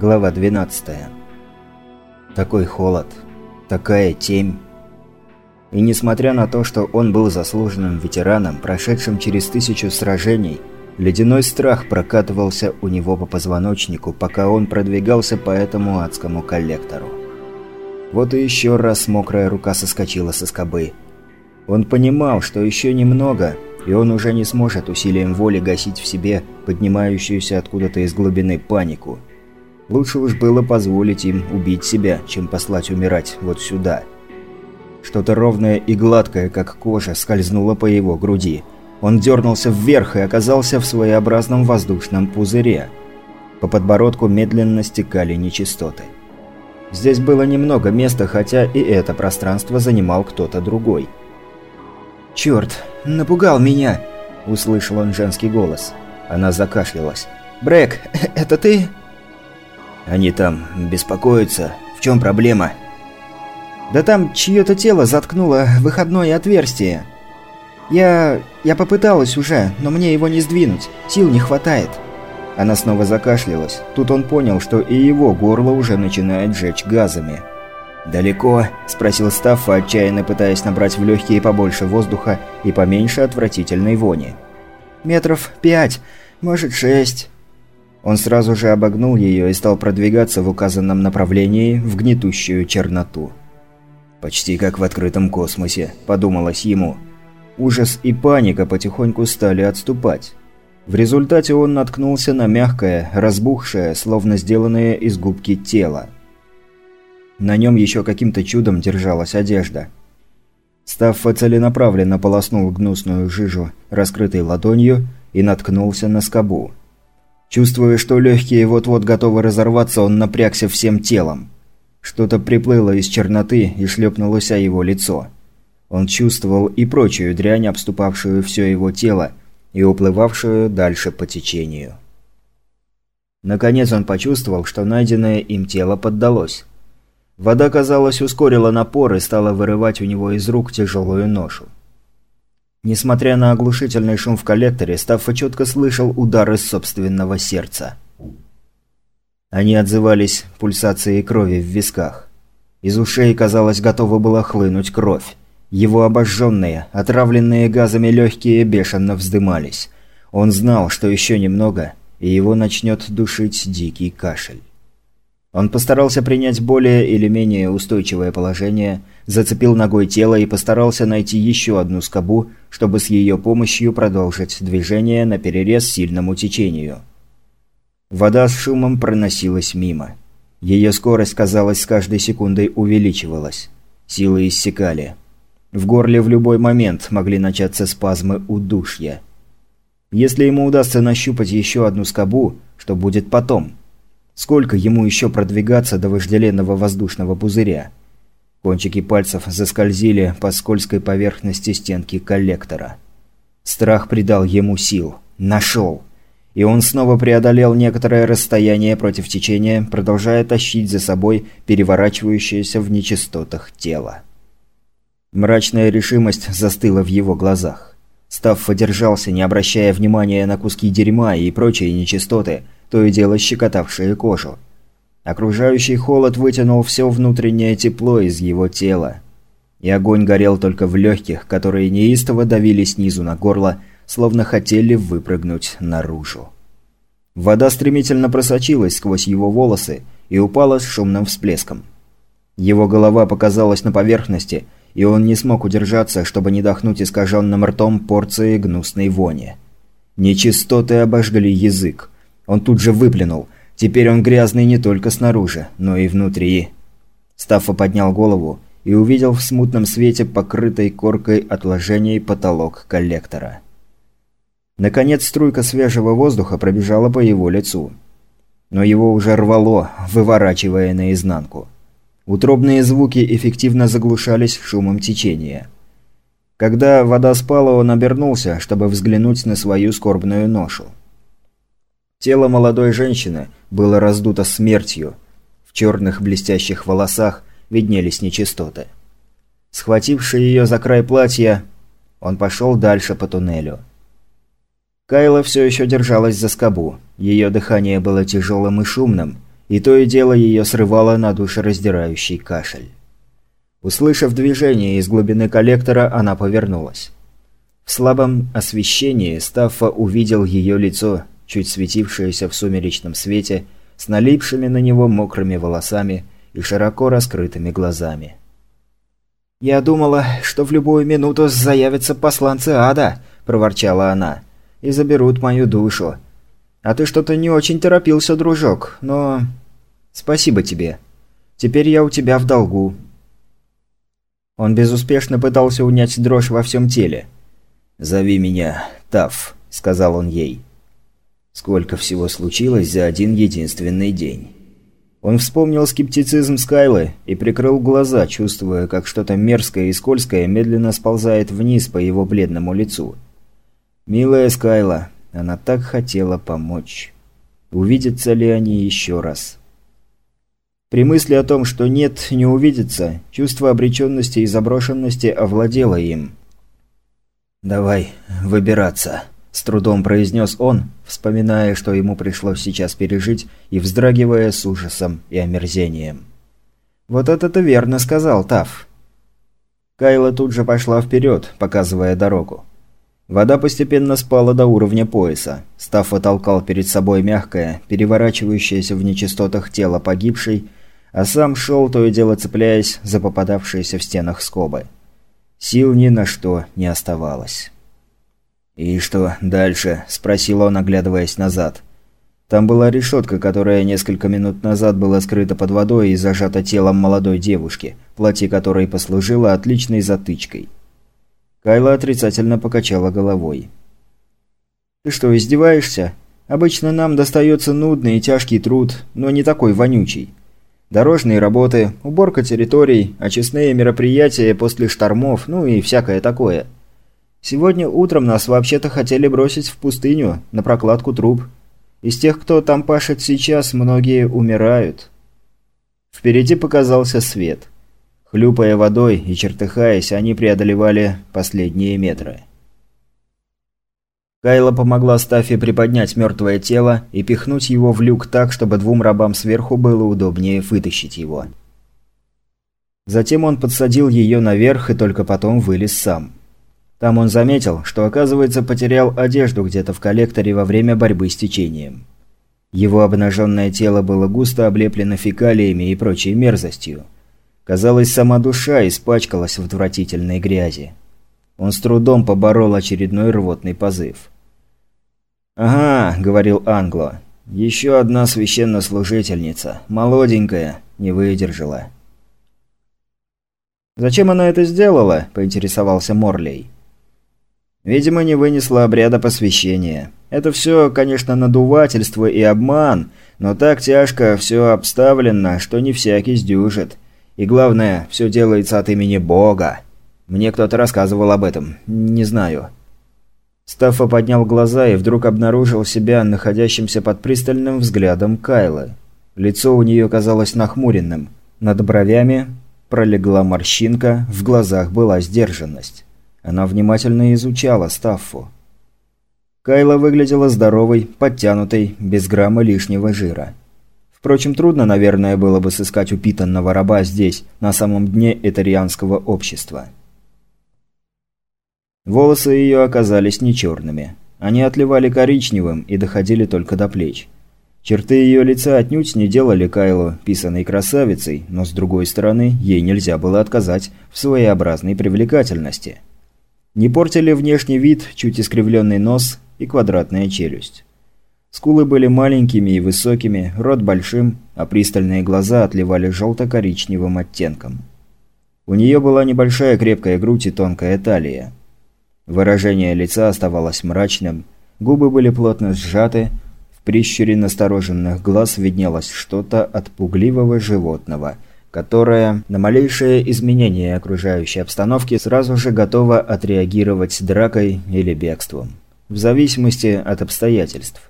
Глава 12. Такой холод, такая темь. И несмотря на то, что он был заслуженным ветераном, прошедшим через тысячу сражений, ледяной страх прокатывался у него по позвоночнику, пока он продвигался по этому адскому коллектору. Вот и еще раз мокрая рука соскочила со скобы. Он понимал, что еще немного, и он уже не сможет усилием воли гасить в себе поднимающуюся откуда-то из глубины панику. Лучше уж было позволить им убить себя, чем послать умирать вот сюда. Что-то ровное и гладкое, как кожа, скользнуло по его груди. Он дернулся вверх и оказался в своеобразном воздушном пузыре. По подбородку медленно стекали нечистоты. Здесь было немного места, хотя и это пространство занимал кто-то другой. «Черт, напугал меня!» – услышал он женский голос. Она закашлялась. «Брэк, это ты?» «Они там беспокоятся. В чем проблема?» «Да там чье-то тело заткнуло выходное отверстие. Я... я попыталась уже, но мне его не сдвинуть. Сил не хватает». Она снова закашлялась. Тут он понял, что и его горло уже начинает жечь газами. «Далеко?» – спросил Стаффа, отчаянно пытаясь набрать в легкие побольше воздуха и поменьше отвратительной вони. «Метров пять, может шесть». Он сразу же обогнул ее и стал продвигаться в указанном направлении в гнетущую черноту. «Почти как в открытом космосе», – подумалось ему. Ужас и паника потихоньку стали отступать. В результате он наткнулся на мягкое, разбухшее, словно сделанное из губки тело. На нем еще каким-то чудом держалась одежда. Стаффа целенаправленно полоснул гнусную жижу раскрытой ладонью и наткнулся на скобу. Чувствуя, что легкие вот-вот готовы разорваться, он напрягся всем телом. Что-то приплыло из черноты и шлепнулось о его лицо. Он чувствовал и прочую дрянь, обступавшую все его тело и уплывавшую дальше по течению. Наконец он почувствовал, что найденное им тело поддалось. Вода, казалось, ускорила напор и стала вырывать у него из рук тяжелую ношу. Несмотря на оглушительный шум в коллекторе, Стаффа четко слышал удары собственного сердца. Они отзывались пульсацией крови в висках. Из ушей, казалось, готова была хлынуть кровь. Его обожженные, отравленные газами легкие бешено вздымались. Он знал, что еще немного, и его начнет душить дикий кашель. Он постарался принять более или менее устойчивое положение, зацепил ногой тело и постарался найти еще одну скобу, чтобы с ее помощью продолжить движение на перерез сильному течению. Вода с шумом проносилась мимо. Ее скорость, казалось, с каждой секундой увеличивалась. Силы иссякали. В горле в любой момент могли начаться спазмы удушья. Если ему удастся нащупать еще одну скобу, что будет потом – Сколько ему еще продвигаться до вожделенного воздушного пузыря? Кончики пальцев заскользили по скользкой поверхности стенки коллектора. Страх придал ему сил. Нашел. И он снова преодолел некоторое расстояние против течения, продолжая тащить за собой переворачивающееся в нечистотах тело. Мрачная решимость застыла в его глазах. Стаффа держался, не обращая внимания на куски дерьма и прочие нечистоты – то и дело щекотавшие кожу. Окружающий холод вытянул все внутреннее тепло из его тела. И огонь горел только в легких, которые неистово давили снизу на горло, словно хотели выпрыгнуть наружу. Вода стремительно просочилась сквозь его волосы и упала с шумным всплеском. Его голова показалась на поверхности, и он не смог удержаться, чтобы не дохнуть искаженным ртом порции гнусной вони. Нечистоты обожгли язык, он тут же выплюнул. Теперь он грязный не только снаружи, но и внутри. Стаффа поднял голову и увидел в смутном свете покрытой коркой отложений потолок коллектора. Наконец струйка свежего воздуха пробежала по его лицу. Но его уже рвало, выворачивая наизнанку. Утробные звуки эффективно заглушались шумом течения. Когда вода спала, он обернулся, чтобы взглянуть на свою скорбную ношу. Тело молодой женщины было раздуто смертью. В черных блестящих волосах виднелись нечистоты. Схвативший ее за край платья, он пошел дальше по туннелю. Кайла все еще держалась за скобу. Ее дыхание было тяжелым и шумным, и то и дело ее срывало на душераздирающий кашель. Услышав движение из глубины коллектора, она повернулась. В слабом освещении Стаффа увидел ее лицо, чуть светившееся в сумеречном свете, с налипшими на него мокрыми волосами и широко раскрытыми глазами. «Я думала, что в любую минуту заявятся посланцы ада», – проворчала она, – «и заберут мою душу. А ты что-то не очень торопился, дружок, но... Спасибо тебе. Теперь я у тебя в долгу». Он безуспешно пытался унять дрожь во всем теле. «Зови меня Таф», – сказал он ей. Сколько всего случилось за один единственный день. Он вспомнил скептицизм Скайлы и прикрыл глаза, чувствуя, как что-то мерзкое и скользкое медленно сползает вниз по его бледному лицу. «Милая Скайла, она так хотела помочь. Увидятся ли они еще раз?» При мысли о том, что нет, не увидится, чувство обреченности и заброшенности овладело им. «Давай выбираться», – с трудом произнес он, вспоминая, что ему пришлось сейчас пережить, и вздрагивая с ужасом и омерзением. «Вот это-то верно сказал Таф». Кайла тут же пошла вперед, показывая дорогу. Вода постепенно спала до уровня пояса. Стафф толкал перед собой мягкое, переворачивающееся в нечистотах тело погибшей, а сам шел, то и дело цепляясь за попадавшиеся в стенах скобы. Сил ни на что не оставалось. «И что дальше?» – спросил он, оглядываясь назад. Там была решетка, которая несколько минут назад была скрыта под водой и зажата телом молодой девушки, платье которой послужило отличной затычкой. Кайла отрицательно покачала головой. «Ты что, издеваешься? Обычно нам достается нудный и тяжкий труд, но не такой вонючий. Дорожные работы, уборка территорий, очистные мероприятия после штормов, ну и всякое такое». Сегодня утром нас вообще-то хотели бросить в пустыню, на прокладку труб. Из тех, кто там пашет сейчас, многие умирают. Впереди показался свет. Хлюпая водой и чертыхаясь, они преодолевали последние метры. Кайла помогла Стаффи приподнять мертвое тело и пихнуть его в люк так, чтобы двум рабам сверху было удобнее вытащить его. Затем он подсадил ее наверх и только потом вылез сам. Там он заметил, что, оказывается, потерял одежду где-то в коллекторе во время борьбы с течением. Его обнаженное тело было густо облеплено фекалиями и прочей мерзостью. Казалось, сама душа испачкалась в отвратительной грязи. Он с трудом поборол очередной рвотный позыв. «Ага», — говорил Англо, — «еще одна священнослужительница, молоденькая, не выдержала». «Зачем она это сделала?» – поинтересовался Морлей. Видимо, не вынесла обряда посвящения. Это все, конечно, надувательство и обман, но так тяжко все обставлено, что не всякий сдюжит. И главное, все делается от имени Бога. Мне кто-то рассказывал об этом. Не знаю. Стаффа поднял глаза и вдруг обнаружил себя находящимся под пристальным взглядом Кайлы. Лицо у нее казалось нахмуренным. Над бровями пролегла морщинка, в глазах была сдержанность. Она внимательно изучала Стаффу. Кайла выглядела здоровой, подтянутой, без грамма лишнего жира. Впрочем, трудно, наверное, было бы сыскать упитанного раба здесь, на самом дне этарианского общества. Волосы ее оказались не черными. Они отливали коричневым и доходили только до плеч. Черты ее лица отнюдь не делали Кайлу писаной красавицей, но с другой стороны, ей нельзя было отказать в своеобразной привлекательности – не портили внешний вид, чуть искривленный нос и квадратная челюсть. Скулы были маленькими и высокими, рот большим, а пристальные глаза отливали желто-коричневым оттенком. У нее была небольшая крепкая грудь и тонкая талия. Выражение лица оставалось мрачным, губы были плотно сжаты, в прищуре настороженных глаз виднелось что-то от пугливого животного – которая на малейшее изменение окружающей обстановки сразу же готова отреагировать дракой или бегством, в зависимости от обстоятельств.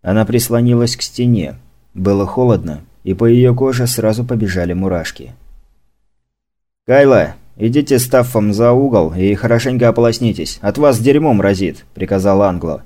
Она прислонилась к стене. Было холодно, и по ее коже сразу побежали мурашки. «Кайла, идите с Таффом за угол и хорошенько ополоснитесь, от вас дерьмом разит», – приказал Англо.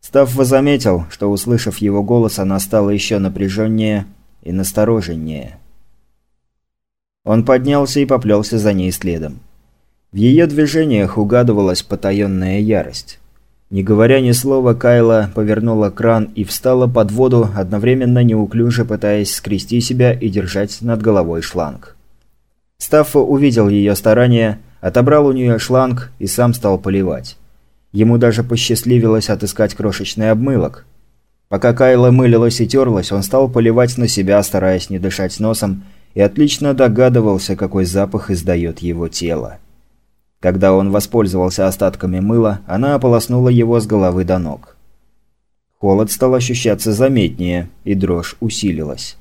Стаффа заметил, что, услышав его голос, она стала еще напряженнее и настороженнее. Он поднялся и поплелся за ней следом. В ее движениях угадывалась потаенная ярость. Не говоря ни слова, Кайла повернула кран и встала под воду, одновременно неуклюже пытаясь скрести себя и держать над головой шланг. Стаффа увидел ее старания, отобрал у нее шланг и сам стал поливать. Ему даже посчастливилось отыскать крошечный обмылок. Пока Кайла мылилась и терлась, он стал поливать на себя, стараясь не дышать носом, и отлично догадывался, какой запах издает его тело. Когда он воспользовался остатками мыла, она ополоснула его с головы до ног. Холод стал ощущаться заметнее, и дрожь усилилась.